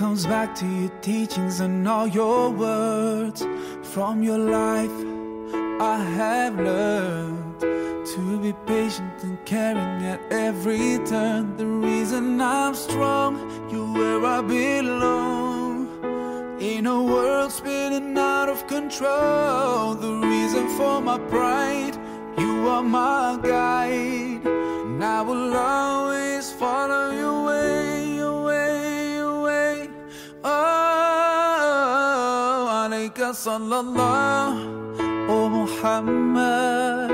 comes back to your teachings and all your words. From your life, I have learned to be patient and caring at every turn. The reason I'm strong, you're where I belong. In a world spinning out of control, the reason for my pride, you are my guide. And I will always sallallahu, oh Muhammad.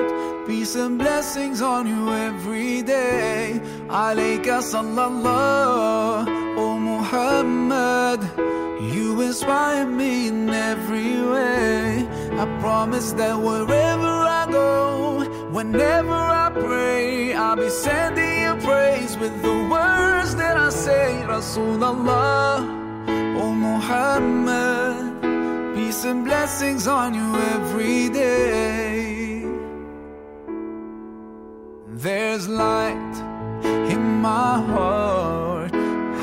Peace and blessings on you every day. Alayka sallallahu, oh Muhammad. You inspire me in every way. I promise that wherever I go, whenever I pray, I'll be sending you praise with the words that I say. Rasulullah, oh Muhammad. Blessings on you every day. There's light in my heart,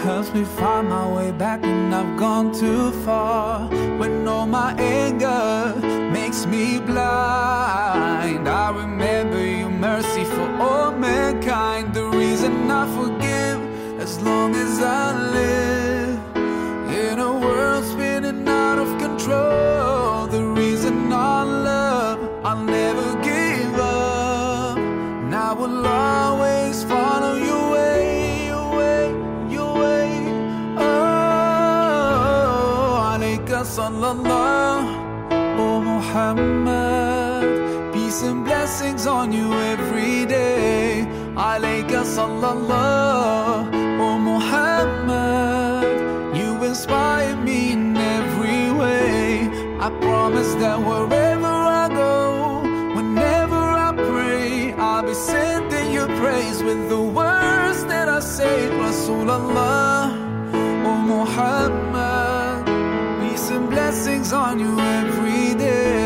helps me find my way back when I've gone too far. When all my anger makes me blind, I remember your mercy for all mankind. The reason I forgive as long as I live in a world spinning out of control. Muhammad. Peace and blessings on you every day. Alayka sallallahu, oh Muhammad. You inspire me in every way. I promise that wherever I go, whenever I pray, I'll be sending you praise with the words that I say. Rasulullah, oh Muhammad. Peace and blessings on you every day.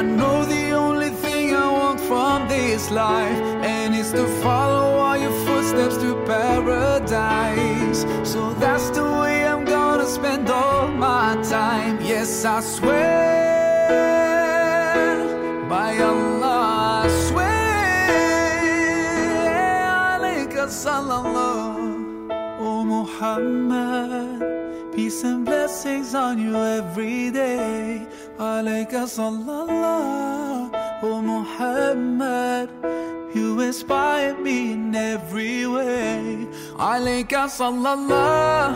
I know the only thing I want from this life, and it's to follow all your footsteps to paradise. So that's the way I'm gonna spend all my time. Yes, I swear by Allah, I swear. Alayka oh Muhammad. Peace and blessings on you every day. Alayka sallallahu, oh Muhammad. You inspire me in every way. Alayka sallallahu,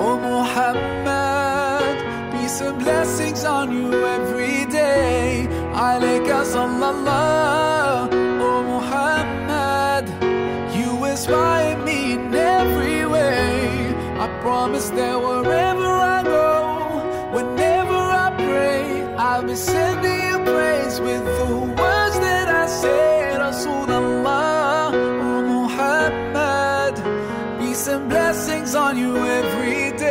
oh Muhammad. Peace and blessings on you every day. Alayka sallallahu, oh Muhammad. You inspire me in every way. I promise wherever on you every day.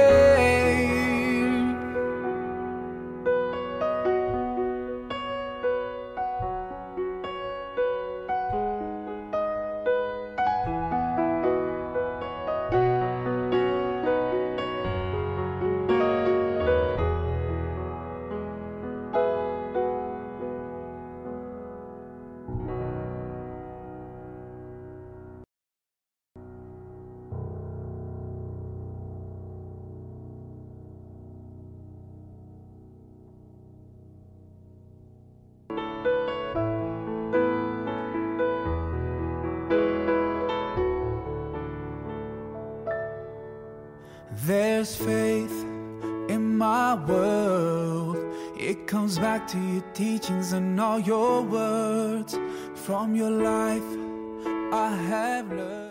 There's faith in my world. It comes back to your teachings and all your words. From your life, I have learned.